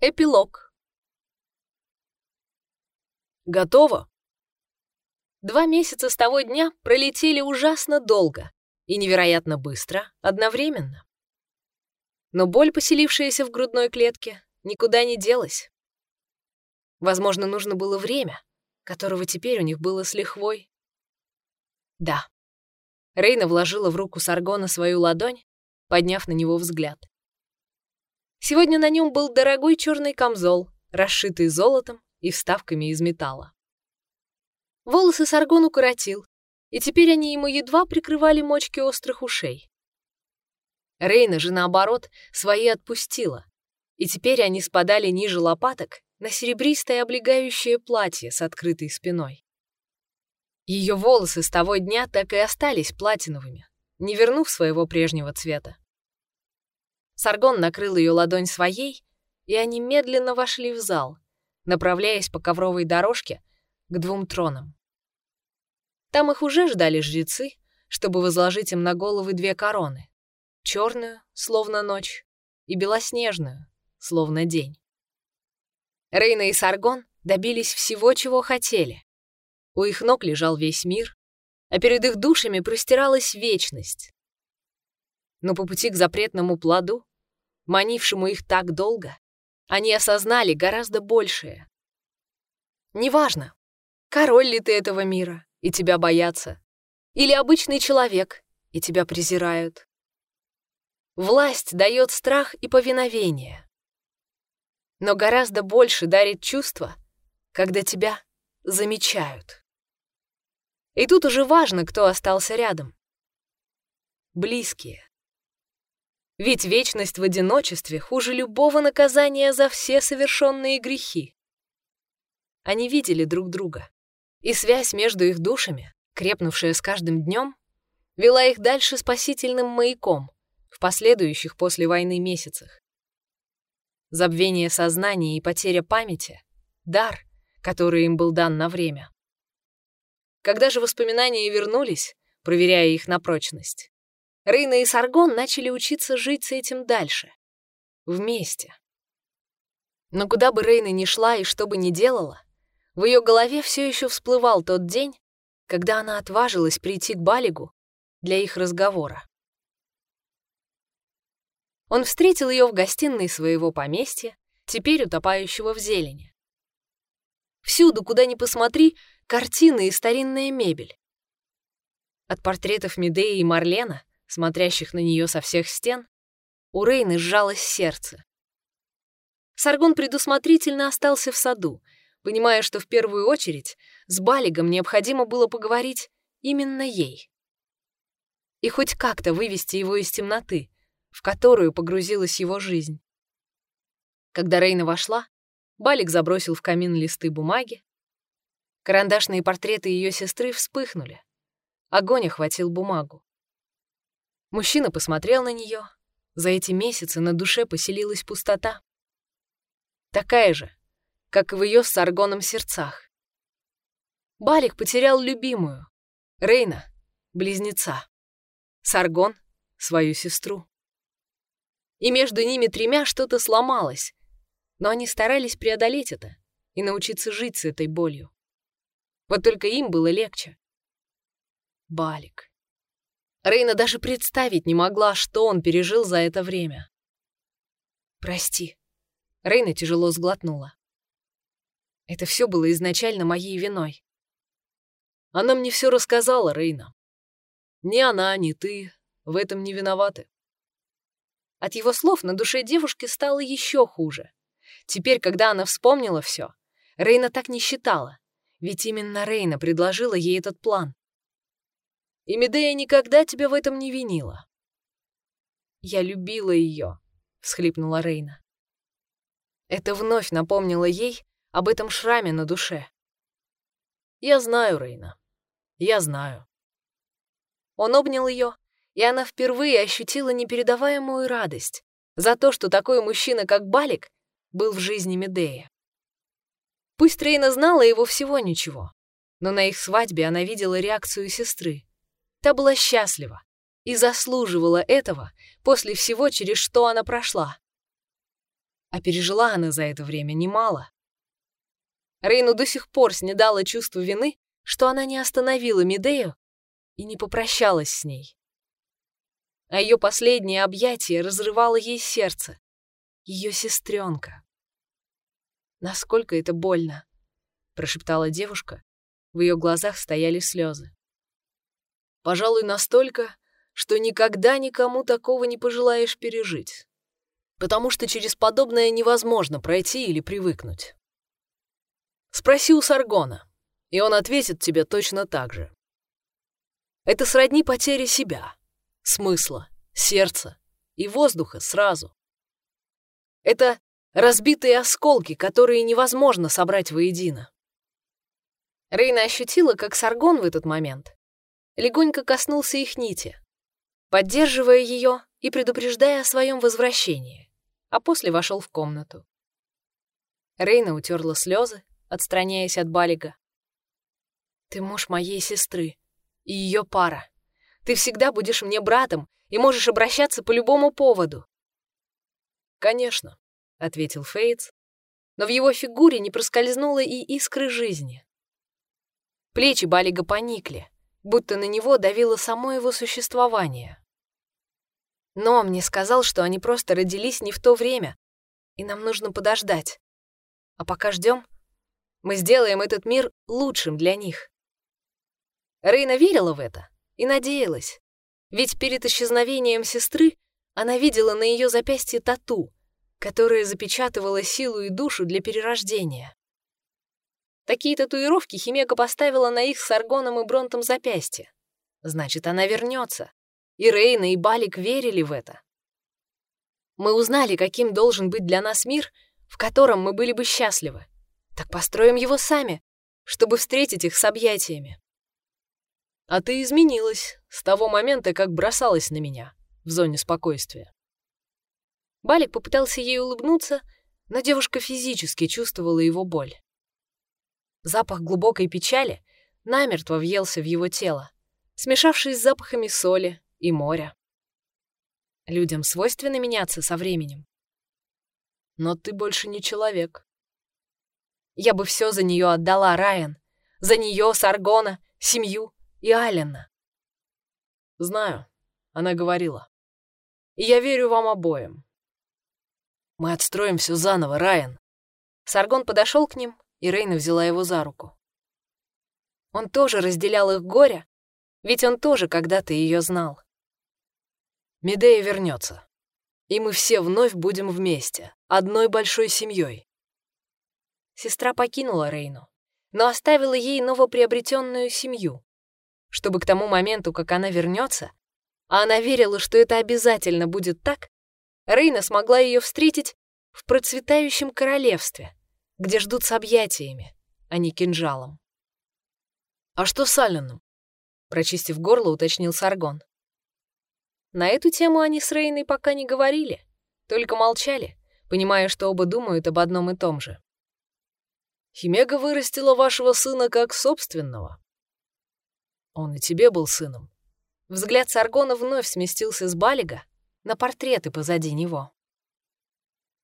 Эпилог. Готово? Два месяца с того дня пролетели ужасно долго и невероятно быстро одновременно. Но боль, поселившаяся в грудной клетке, никуда не делась. Возможно, нужно было время, которого теперь у них было с лихвой. Да. Рейна вложила в руку Саргона свою ладонь, подняв на него взгляд. Сегодня на нем был дорогой черный камзол, расшитый золотом и вставками из металла. Волосы Саргон укоротил, и теперь они ему едва прикрывали мочки острых ушей. Рейна же, наоборот, свои отпустила, и теперь они спадали ниже лопаток на серебристое облегающее платье с открытой спиной. Ее волосы с того дня так и остались платиновыми, не вернув своего прежнего цвета. Саргон накрыл ее ладонь своей, и они медленно вошли в зал, направляясь по ковровой дорожке к двум тронам. Там их уже ждали жрецы, чтобы возложить им на головы две короны — черную, словно ночь, и белоснежную, словно день. Рейна и Саргон добились всего, чего хотели. У их ног лежал весь мир, а перед их душами простиралась вечность. Но по пути к запретному плоду манившему их так долго, они осознали гораздо большее. Неважно, король ли ты этого мира, и тебя боятся, или обычный человек, и тебя презирают. Власть дает страх и повиновение. Но гораздо больше дарит чувство, когда тебя замечают. И тут уже важно, кто остался рядом. Близкие. Ведь вечность в одиночестве хуже любого наказания за все совершенные грехи. Они видели друг друга, и связь между их душами, крепнувшая с каждым днем, вела их дальше спасительным маяком в последующих после войны месяцах. Забвение сознания и потеря памяти — дар, который им был дан на время. Когда же воспоминания вернулись, проверяя их на прочность, Рейна и Саргон начали учиться жить с этим дальше. Вместе. Но куда бы Рейна ни шла и что бы ни делала, в ее голове все еще всплывал тот день, когда она отважилась прийти к Балигу для их разговора. Он встретил ее в гостиной своего поместья, теперь утопающего в зелени. Всюду, куда ни посмотри, картины и старинная мебель. От портретов Медеи и Марлена смотрящих на нее со всех стен, у Рейны сжалось сердце. Саргон предусмотрительно остался в саду, понимая, что в первую очередь с Балигом необходимо было поговорить именно ей. И хоть как-то вывести его из темноты, в которую погрузилась его жизнь. Когда Рейна вошла, Балик забросил в камин листы бумаги. Карандашные портреты ее сестры вспыхнули. Огонь охватил бумагу. Мужчина посмотрел на нее. За эти месяцы на душе поселилась пустота. Такая же, как и в ее с Саргоном сердцах. Балик потерял любимую, Рейна — близнеца, Саргон — свою сестру. И между ними тремя что-то сломалось, но они старались преодолеть это и научиться жить с этой болью. Вот только им было легче. Балик. Рейна даже представить не могла, что он пережил за это время. «Прости». Рейна тяжело сглотнула. Это все было изначально моей виной. Она мне все рассказала, Рейна. Ни она, ни ты в этом не виноваты. От его слов на душе девушки стало еще хуже. Теперь, когда она вспомнила все, Рейна так не считала, ведь именно Рейна предложила ей этот план. И Медея никогда тебя в этом не винила. «Я любила ее», — всхлипнула Рейна. Это вновь напомнило ей об этом шраме на душе. «Я знаю, Рейна. Я знаю». Он обнял ее, и она впервые ощутила непередаваемую радость за то, что такой мужчина, как Балик, был в жизни Медея. Пусть Рейна знала его всего ничего, но на их свадьбе она видела реакцию сестры. Та была счастлива и заслуживала этого после всего, через что она прошла. А пережила она за это время немало. Рейну до сих пор снедало чувство вины, что она не остановила Медею и не попрощалась с ней. А ее последнее объятие разрывало ей сердце. Ее сестренка. «Насколько это больно!» — прошептала девушка. В ее глазах стояли слезы. «Пожалуй, настолько, что никогда никому такого не пожелаешь пережить. Потому что через подобное невозможно пройти или привыкнуть. Спроси у Саргона, и он ответит тебе точно так же. Это сродни потере себя, смысла, сердца и воздуха сразу. Это разбитые осколки, которые невозможно собрать воедино. Рейна ощутила, как Саргон в этот момент легонько коснулся их нити, поддерживая ее и предупреждая о своем возвращении, а после вошел в комнату. Рейна утерла слезы, отстраняясь от Балига. «Ты муж моей сестры и ее пара. Ты всегда будешь мне братом и можешь обращаться по любому поводу». «Конечно», — ответил Фейтс, но в его фигуре не проскользнуло и искры жизни. Плечи Балига поникли, будто на него давило само его существование. Но мне сказал, что они просто родились не в то время, и нам нужно подождать. А пока ждем, мы сделаем этот мир лучшим для них. Рейна верила в это и надеялась, ведь перед исчезновением сестры она видела на ее запястье тату, которая запечатывала силу и душу для перерождения. Такие татуировки Химека поставила на их с Аргоном и Бронтом запястье. Значит, она вернется. И Рейна, и Балик верили в это. Мы узнали, каким должен быть для нас мир, в котором мы были бы счастливы. Так построим его сами, чтобы встретить их с объятиями. А ты изменилась с того момента, как бросалась на меня в зоне спокойствия. Балик попытался ей улыбнуться, но девушка физически чувствовала его боль. Запах глубокой печали намертво въелся в его тело, смешавшись с запахами соли и моря. Людям свойственно меняться со временем. Но ты больше не человек. Я бы все за нее отдала, Райан. За нее, Саргона, семью и Алена. Знаю, она говорила. И я верю вам обоим. Мы отстроим все заново, Райан. Саргон подошел к ним, и Рейна взяла его за руку. Он тоже разделял их горе, ведь он тоже когда-то ее знал. Медея вернется, и мы все вновь будем вместе, одной большой семьей. Сестра покинула Рейну, но оставила ей новоприобретенную семью, чтобы к тому моменту, как она вернется, а она верила, что это обязательно будет так, Рейна смогла ее встретить в процветающем королевстве, где ждут с объятиями, а не кинжалом. «А что с Алленом?» — прочистив горло, уточнил Саргон. На эту тему они с Рейной пока не говорили, только молчали, понимая, что оба думают об одном и том же. «Химега вырастила вашего сына как собственного. Он и тебе был сыном». Взгляд Саргона вновь сместился с Балига на портреты позади него.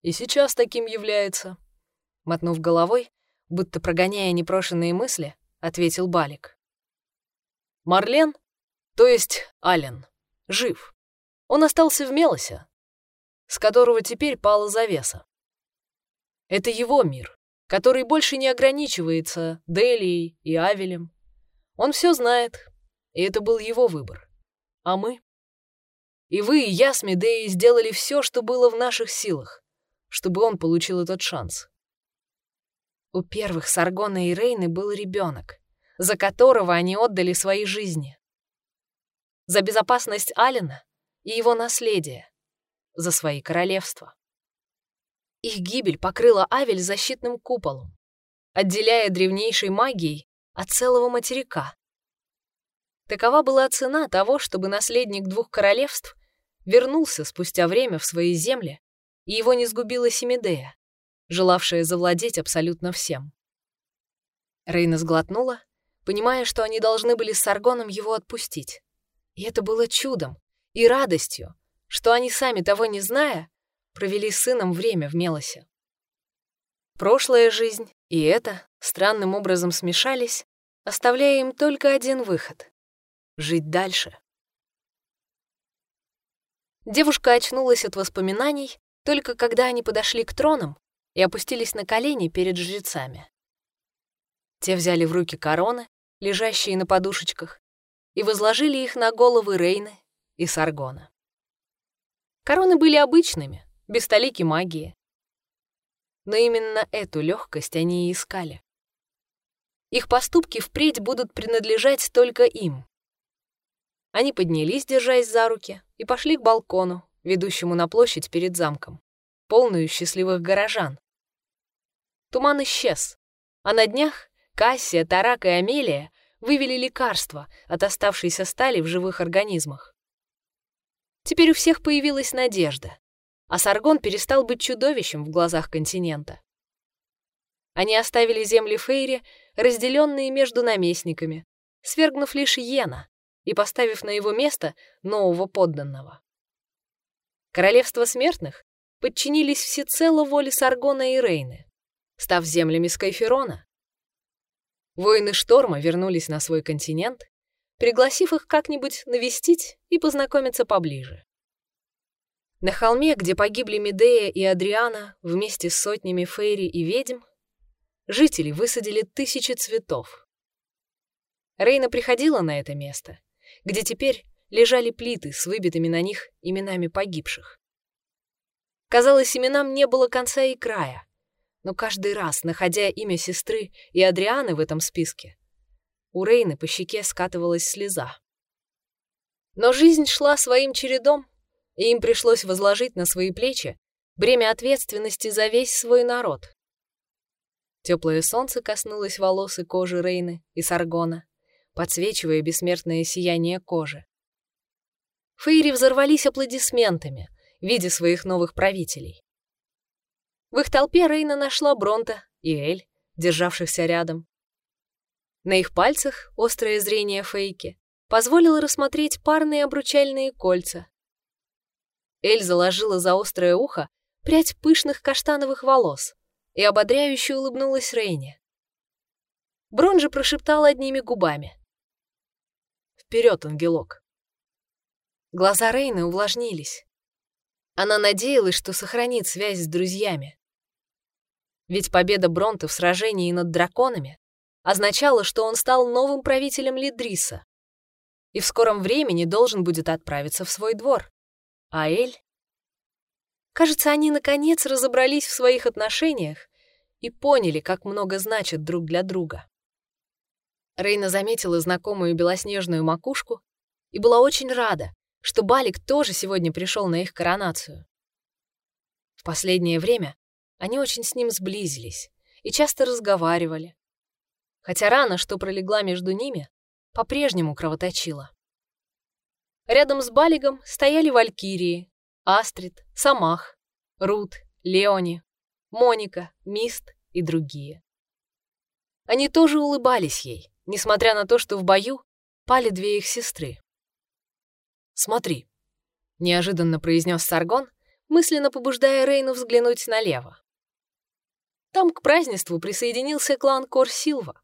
«И сейчас таким является», Мотнув головой, будто прогоняя непрошенные мысли, ответил Балик. Марлен, то есть Ален, жив. Он остался в Мелосе, с которого теперь пала завеса. Это его мир, который больше не ограничивается Делией и Авелем. Он все знает, и это был его выбор. А мы? И вы, и я с Медеей сделали все, что было в наших силах, чтобы он получил этот шанс. У первых Саргона и Рейны был ребенок, за которого они отдали свои жизни. За безопасность Алина и его наследие, за свои королевства. Их гибель покрыла Авель защитным куполом, отделяя древнейшей магией от целого материка. Такова была цена того, чтобы наследник двух королевств вернулся спустя время в свои земли, и его не сгубила Семидея желавшая завладеть абсолютно всем. Рейна сглотнула, понимая, что они должны были с Саргоном его отпустить. И это было чудом и радостью, что они сами того не зная, провели с сыном время в Мелосе. Прошлая жизнь и это странным образом смешались, оставляя им только один выход — жить дальше. Девушка очнулась от воспоминаний только когда они подошли к тронам и опустились на колени перед жрецами. Те взяли в руки короны, лежащие на подушечках, и возложили их на головы Рейны и Саргона. Короны были обычными, без толики магии. Но именно эту легкость они и искали. Их поступки впредь будут принадлежать только им. Они поднялись, держась за руки, и пошли к балкону, ведущему на площадь перед замком, полную счастливых горожан. Туман исчез, а на днях Кассия, Тарак и Амелия вывели лекарства от оставшейся стали в живых организмах. Теперь у всех появилась надежда, а Саргон перестал быть чудовищем в глазах континента. Они оставили земли Фейри, разделенные между наместниками, свергнув лишь Йена и поставив на его место нового подданного. Королевство смертных подчинились всецело воле Саргона и Рейны, став землями Скайферона. Воины Шторма вернулись на свой континент, пригласив их как-нибудь навестить и познакомиться поближе. На холме, где погибли Медея и Адриана вместе с сотнями фейри и ведьм, жители высадили тысячи цветов. Рейна приходила на это место, где теперь лежали плиты с выбитыми на них именами погибших. Казалось, именам не было конца и края, но каждый раз, находя имя сестры и Адрианы в этом списке, у Рейны по щеке скатывалась слеза. Но жизнь шла своим чередом, и им пришлось возложить на свои плечи бремя ответственности за весь свой народ. Теплое солнце коснулось волос и кожи Рейны и Саргона, подсвечивая бессмертное сияние кожи. Фейри взорвались аплодисментами, видя своих новых правителей. В их толпе Рейна нашла Бронта и Эль, державшихся рядом. На их пальцах острое зрение Фейки позволило рассмотреть парные обручальные кольца. Эль заложила за острое ухо прядь пышных каштановых волос и ободряюще улыбнулась Рейне. Брон же прошептал одними губами. «Вперед, ангелок!» Глаза Рейны увлажнились. Она надеялась, что сохранит связь с друзьями. Ведь победа Бронта в сражении над драконами означало, что он стал новым правителем Лидриса и в скором времени должен будет отправиться в свой двор. А Эль? Кажется, они наконец разобрались в своих отношениях и поняли, как много значат друг для друга. Рейна заметила знакомую белоснежную макушку и была очень рада, что Балик тоже сегодня пришел на их коронацию. В последнее время они очень с ним сблизились и часто разговаривали, хотя рана, что пролегла между ними, по-прежнему кровоточила. Рядом с Балигом стояли валькирии, Астрид, Самах, Рут, Леони, Моника, Мист и другие. Они тоже улыбались ей, несмотря на то, что в бою пали две их сестры. «Смотри», — неожиданно произнес Саргон, мысленно побуждая Рейну взглянуть налево. Там к празднеству присоединился клан Корсилва.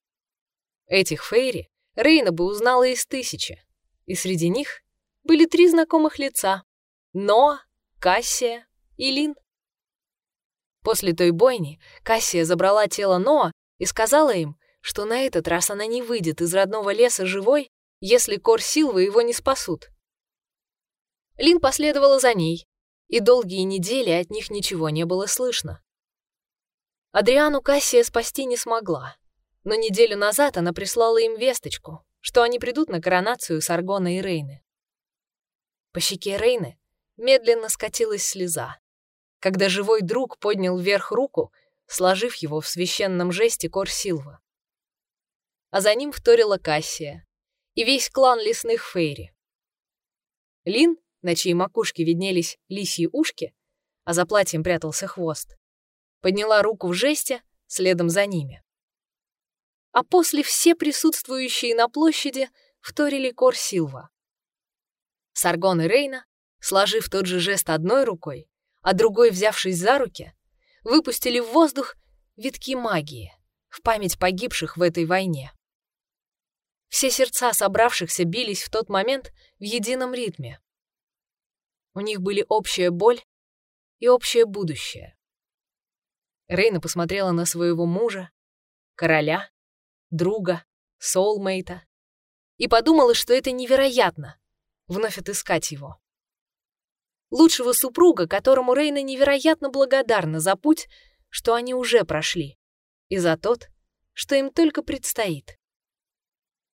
Этих Фейри Рейна бы узнала из тысячи, и среди них были три знакомых лица — Ноа, Кассия и Лин. После той бойни Кассия забрала тело Ноа и сказала им, что на этот раз она не выйдет из родного леса живой, если Корсилвы его не спасут. Лин последовала за ней, и долгие недели от них ничего не было слышно. Адриану Кассия спасти не смогла, но неделю назад она прислала им весточку, что они придут на коронацию Саргона и Рейны. По щеке Рейны медленно скатилась слеза, когда живой друг поднял вверх руку, сложив его в священном жесте Корсилва. А за ним вторила Кассия и весь клан лесных фейри. Лин на чьей макушке виднелись лисьи ушки, а за платьем прятался хвост, подняла руку в жесте следом за ними. А после все присутствующие на площади вторили Кор Силва. Саргон и Рейна, сложив тот же жест одной рукой, а другой взявшись за руки, выпустили в воздух витки магии в память погибших в этой войне. Все сердца собравшихся бились в тот момент в едином ритме. У них были общая боль и общее будущее. Рейна посмотрела на своего мужа, короля, друга, соулмейта и подумала, что это невероятно — вновь отыскать его. Лучшего супруга, которому Рейна невероятно благодарна за путь, что они уже прошли, и за тот, что им только предстоит.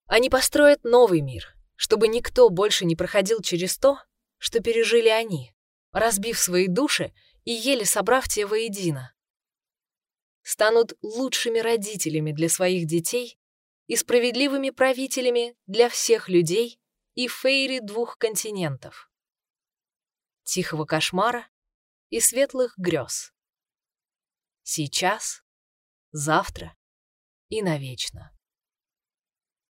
Они построят новый мир, чтобы никто больше не проходил через то, что пережили они, разбив свои души и еле собрав те воедино. Станут лучшими родителями для своих детей и справедливыми правителями для всех людей и фейри двух континентов. Тихого кошмара и светлых грез. Сейчас, завтра и навечно.